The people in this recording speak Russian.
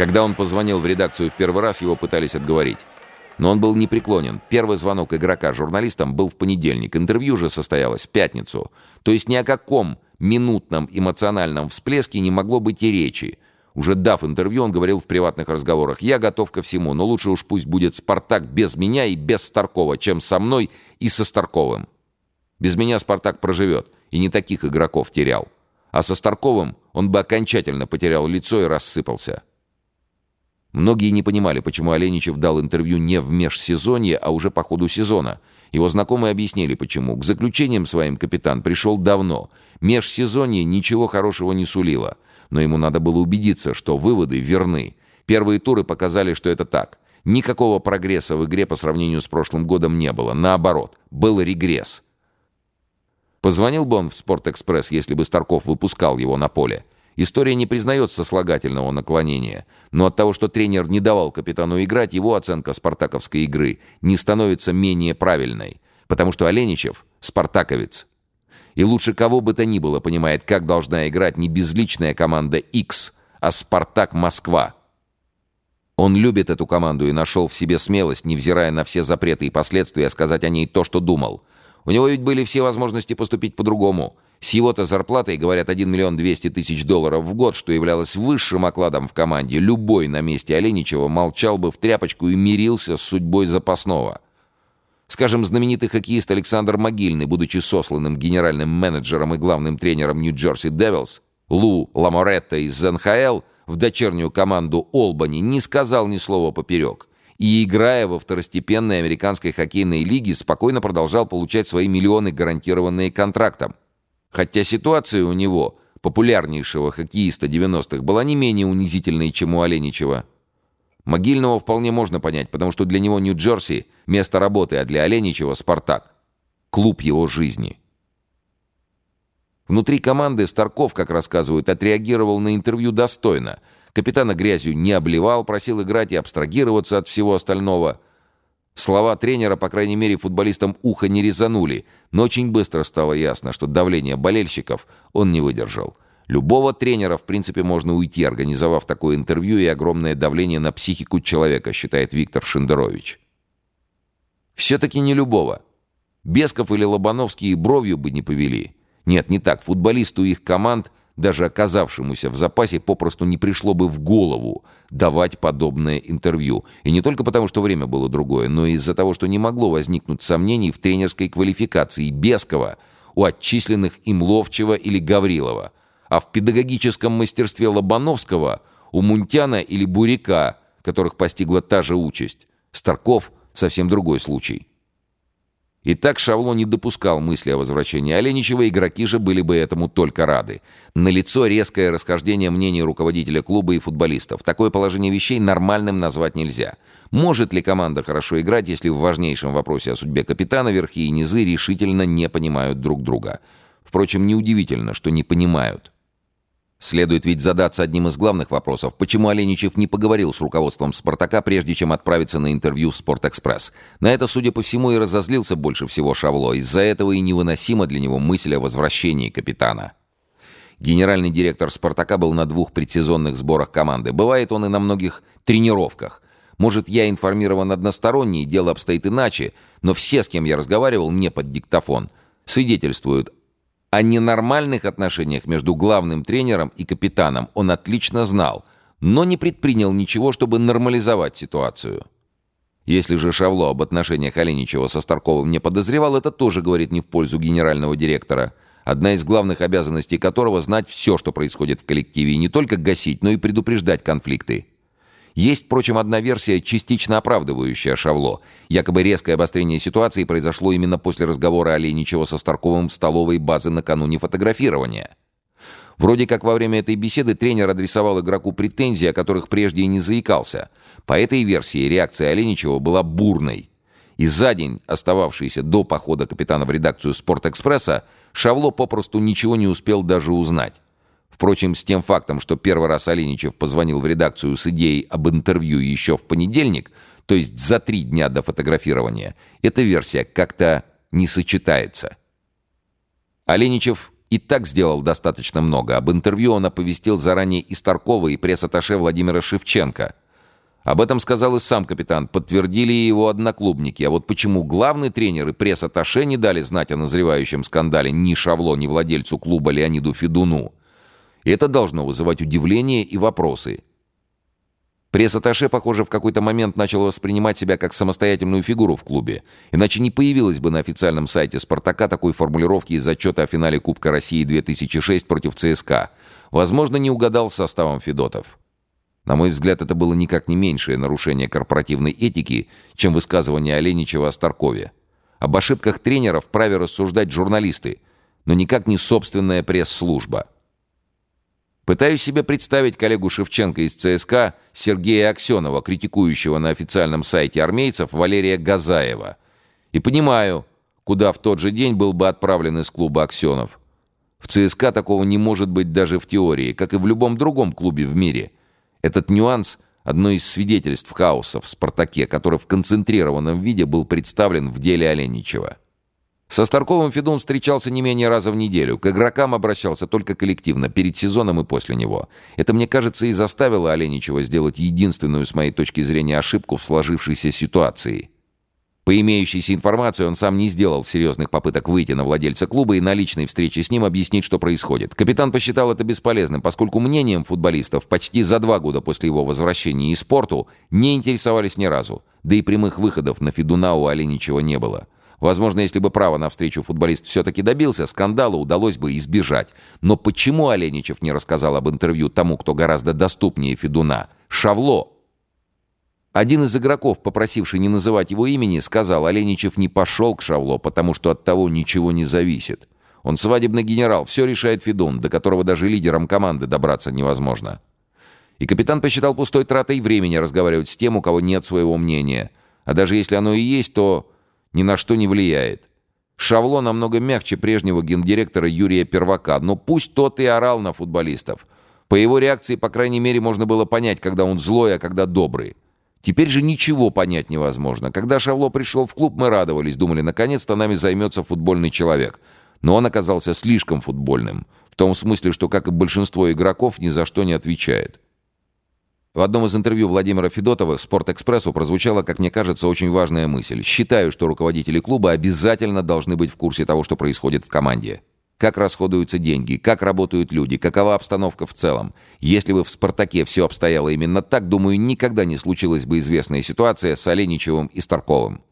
Когда он позвонил в редакцию в первый раз, его пытались отговорить. Но он был непреклонен. Первый звонок игрока журналистам был в понедельник. Интервью же состоялось в пятницу. То есть ни о каком минутном эмоциональном всплеске не могло быть и речи. Уже дав интервью, он говорил в приватных разговорах, «Я готов ко всему, но лучше уж пусть будет «Спартак» без меня и без Старкова, чем со мной и со Старковым. Без меня «Спартак» проживет, и не таких игроков терял. А со Старковым он бы окончательно потерял лицо и рассыпался». Многие не понимали, почему Оленичев дал интервью не в межсезонье, а уже по ходу сезона. Его знакомые объяснили, почему. К заключениям своим капитан пришел давно. Межсезонье ничего хорошего не сулило но ему надо было убедиться, что выводы верны. Первые туры показали, что это так. Никакого прогресса в игре по сравнению с прошлым годом не было. Наоборот, был регресс. Позвонил бы он в «Спортэкспресс», если бы Старков выпускал его на поле. История не признает сослагательного наклонения, но от того, что тренер не давал капитану играть, его оценка спартаковской игры не становится менее правильной, потому что Оленичев – спартаковец. И лучше кого бы то ни было понимает, как должна играть не безличная команда X, а «Спартак Москва». Он любит эту команду и нашел в себе смелость, невзирая на все запреты и последствия, сказать о ней то, что думал. У него ведь были все возможности поступить по-другому. С его-то зарплатой, говорят, 1 миллион 200 тысяч долларов в год, что являлось высшим окладом в команде, любой на месте Оленичева молчал бы в тряпочку и мирился с судьбой запасного. Скажем, знаменитый хоккеист Александр Могильный, будучи сосланным генеральным менеджером и главным тренером Нью-Джерси Девилс, Лу Ламоретто из НХЛ в дочернюю команду Олбани не сказал ни слова поперек. И, играя во второстепенной американской хоккейной лиге, спокойно продолжал получать свои миллионы, гарантированные контрактом. Хотя ситуация у него, популярнейшего хоккеиста 90-х, была не менее унизительной, чем у Оленичева. Могильного вполне можно понять, потому что для него Нью-Джерси – место работы, а для Оленичева – «Спартак». Клуб его жизни. Внутри команды Старков, как рассказывают, отреагировал на интервью достойно. Капитана грязью не обливал, просил играть и абстрагироваться от всего остального. Слова тренера, по крайней мере, футболистам ухо не резанули, но очень быстро стало ясно, что давление болельщиков он не выдержал. Любого тренера, в принципе, можно уйти, организовав такое интервью и огромное давление на психику человека, считает Виктор Шендерович. Все-таки не любого. Бесков или Лобановский и бровью бы не повели. Нет, не так. Футболисту их команд, даже оказавшемуся в запасе, попросту не пришло бы в голову давать подобное интервью. И не только потому, что время было другое, но и из-за того, что не могло возникнуть сомнений в тренерской квалификации Бескова у отчисленных им Ловчева или Гаврилова – а в педагогическом мастерстве Лобановского у Мунтяна или Буряка, которых постигла та же участь. Старков — совсем другой случай. И так Шавло не допускал мысли о возвращении Оленичева, игроки же были бы этому только рады. Налицо резкое расхождение мнений руководителя клуба и футболистов. Такое положение вещей нормальным назвать нельзя. Может ли команда хорошо играть, если в важнейшем вопросе о судьбе капитана верхи и низы решительно не понимают друг друга? Впрочем, неудивительно, что не понимают. Следует ведь задаться одним из главных вопросов, почему Оленичев не поговорил с руководством «Спартака», прежде чем отправиться на интервью в «Спортэкспресс». На это, судя по всему, и разозлился больше всего Шавло. Из-за этого и невыносима для него мысль о возвращении капитана. Генеральный директор «Спартака» был на двух предсезонных сборах команды. Бывает он и на многих тренировках. Может, я информирован односторонне, и дело обстоит иначе, но все, с кем я разговаривал, не под диктофон, свидетельствуют о ненормальных отношениях между главным тренером и капитаном он отлично знал, но не предпринял ничего, чтобы нормализовать ситуацию. Если же Шавло об отношениях Оленичева со Старковым не подозревал, это тоже говорит не в пользу генерального директора, одна из главных обязанностей которого знать все, что происходит в коллективе, и не только гасить, но и предупреждать конфликты. Есть, впрочем, одна версия, частично оправдывающая Шавло. Якобы резкое обострение ситуации произошло именно после разговора Оленичева со Старковым в столовой базы накануне фотографирования. Вроде как во время этой беседы тренер адресовал игроку претензии, о которых прежде и не заикался. По этой версии реакция Оленичева была бурной. И за день, остававшийся до похода капитана в редакцию «Спортэкспресса», Шавло попросту ничего не успел даже узнать. Впрочем, с тем фактом, что первый раз Оленичев позвонил в редакцию с идеей об интервью еще в понедельник, то есть за три дня до фотографирования, эта версия как-то не сочетается. Оленичев и так сделал достаточно много. Об интервью он оповестил заранее и Старкова, и пресс-атташе Владимира Шевченко. Об этом сказал и сам капитан, подтвердили и его одноклубники. А вот почему главный тренер и пресс-атташе не дали знать о назревающем скандале ни Шавло, ни владельцу клуба Леониду Федуну? Это должно вызывать удивление и вопросы. Пресс-атташе, похоже, в какой-то момент начал воспринимать себя как самостоятельную фигуру в клубе. Иначе не появилось бы на официальном сайте «Спартака» такой формулировки из отчета о финале Кубка России 2006 против ЦСКА. Возможно, не угадал с составом Федотов. На мой взгляд, это было никак не меньшее нарушение корпоративной этики, чем высказывание Оленичева о Старкове. Об ошибках тренера вправе рассуждать журналисты, но никак не собственная пресс-служба. Пытаюсь себе представить коллегу Шевченко из ЦСКА Сергея Аксенова, критикующего на официальном сайте армейцев Валерия Газаева. И понимаю, куда в тот же день был бы отправлен из клуба Аксенов. В ЦСКА такого не может быть даже в теории, как и в любом другом клубе в мире. Этот нюанс – одно из свидетельств хаоса в «Спартаке», который в концентрированном виде был представлен в деле Оленичева. Со Старковым Федун встречался не менее раза в неделю. К игрокам обращался только коллективно, перед сезоном и после него. Это, мне кажется, и заставило Оленичева сделать единственную, с моей точки зрения, ошибку в сложившейся ситуации. По имеющейся информации, он сам не сделал серьезных попыток выйти на владельца клуба и на личной встрече с ним объяснить, что происходит. Капитан посчитал это бесполезным, поскольку мнением футболистов почти за два года после его возвращения из спорту не интересовались ни разу. Да и прямых выходов на Федуна у Оленичева не было. Возможно, если бы право на встречу футболист все-таки добился, скандала удалось бы избежать. Но почему Оленичев не рассказал об интервью тому, кто гораздо доступнее Федуна? Шавло! Один из игроков, попросивший не называть его имени, сказал, Оленичев не пошел к Шавло, потому что от того ничего не зависит. Он свадебный генерал, все решает Федун, до которого даже лидером команды добраться невозможно. И капитан посчитал пустой тратой времени разговаривать с тем, у кого нет своего мнения. А даже если оно и есть, то ни на что не влияет. Шавло намного мягче прежнего гендиректора Юрия Первака, но пусть тот и орал на футболистов. По его реакции, по крайней мере, можно было понять, когда он злой, а когда добрый. Теперь же ничего понять невозможно. Когда Шавло пришел в клуб, мы радовались, думали, наконец-то нами займется футбольный человек. Но он оказался слишком футбольным. В том смысле, что, как и большинство игроков, ни за что не отвечает. В одном из интервью Владимира Федотова «Спортэкспрессу» прозвучала, как мне кажется, очень важная мысль. «Считаю, что руководители клуба обязательно должны быть в курсе того, что происходит в команде. Как расходуются деньги, как работают люди, какова обстановка в целом. Если бы в «Спартаке» все обстояло именно так, думаю, никогда не случилась бы известная ситуация с Оленичевым и Старковым.